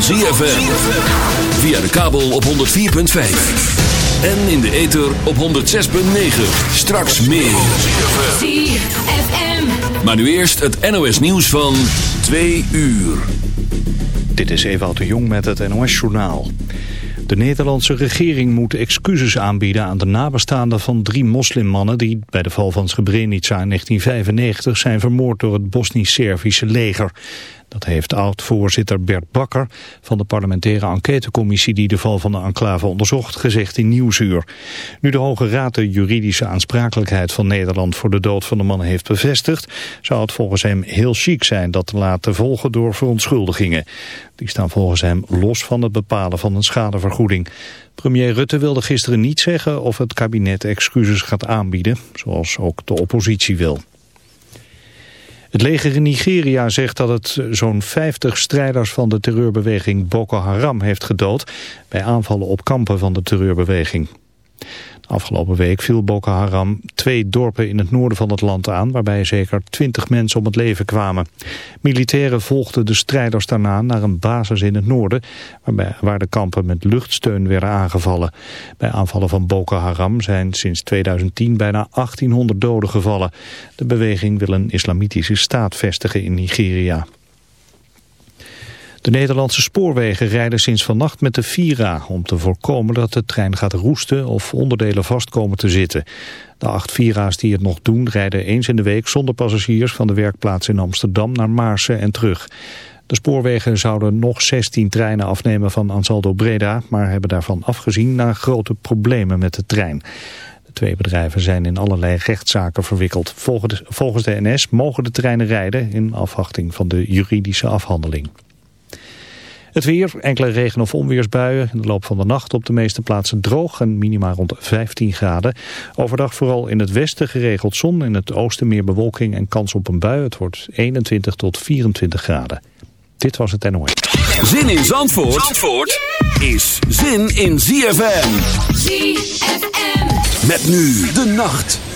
van ZFM. Via de kabel op 104.5. En in de ether op 106.9. Straks meer. ZFM. Maar nu eerst het NOS nieuws van 2 uur. Dit is Ewout de Jong met het NOS-journaal. De Nederlandse regering moet excuses aanbieden aan de nabestaanden van drie moslimmannen die bij de val van Srebrenica in 1995 zijn vermoord door het Bosnisch-Servische leger. Heeft oud-voorzitter Bert Bakker van de parlementaire enquêtecommissie die de val van de enclave onderzocht gezegd in Nieuwsuur. Nu de Hoge Raad de juridische aansprakelijkheid van Nederland voor de dood van de mannen heeft bevestigd, zou het volgens hem heel chic zijn dat te laten volgen door verontschuldigingen. Die staan volgens hem los van het bepalen van een schadevergoeding. Premier Rutte wilde gisteren niet zeggen of het kabinet excuses gaat aanbieden, zoals ook de oppositie wil. Het leger in Nigeria zegt dat het zo'n 50 strijders van de terreurbeweging Boko Haram heeft gedood bij aanvallen op kampen van de terreurbeweging. Afgelopen week viel Boko Haram twee dorpen in het noorden van het land aan... waarbij zeker twintig mensen om het leven kwamen. Militairen volgden de strijders daarna naar een basis in het noorden... Waarbij, waar de kampen met luchtsteun werden aangevallen. Bij aanvallen van Boko Haram zijn sinds 2010 bijna 1800 doden gevallen. De beweging wil een islamitische staat vestigen in Nigeria. De Nederlandse spoorwegen rijden sinds vannacht met de Vira... om te voorkomen dat de trein gaat roesten of onderdelen vast komen te zitten. De acht Vira's die het nog doen rijden eens in de week zonder passagiers... van de werkplaats in Amsterdam naar Maarsen en terug. De spoorwegen zouden nog 16 treinen afnemen van Ansaldo Breda... maar hebben daarvan afgezien na grote problemen met de trein. De twee bedrijven zijn in allerlei rechtszaken verwikkeld. Volgens de NS mogen de treinen rijden in afwachting van de juridische afhandeling. Het weer, enkele regen- of onweersbuien. In de loop van de nacht op de meeste plaatsen droog en minima rond 15 graden. Overdag vooral in het westen geregeld zon. In het oosten meer bewolking en kans op een bui. Het wordt 21 tot 24 graden. Dit was het NOS. Zin in Zandvoort, Zandvoort is zin in ZFM. ZFM. Met nu de nacht.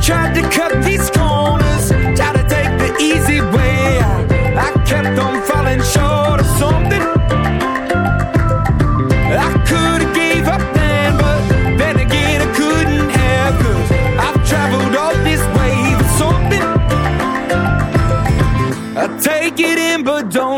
tried to cut these corners, try to take the easy way out. I kept on falling short of something. I could have gave up then, but then again I couldn't have, cause I've traveled all this way for something. I take it in, but don't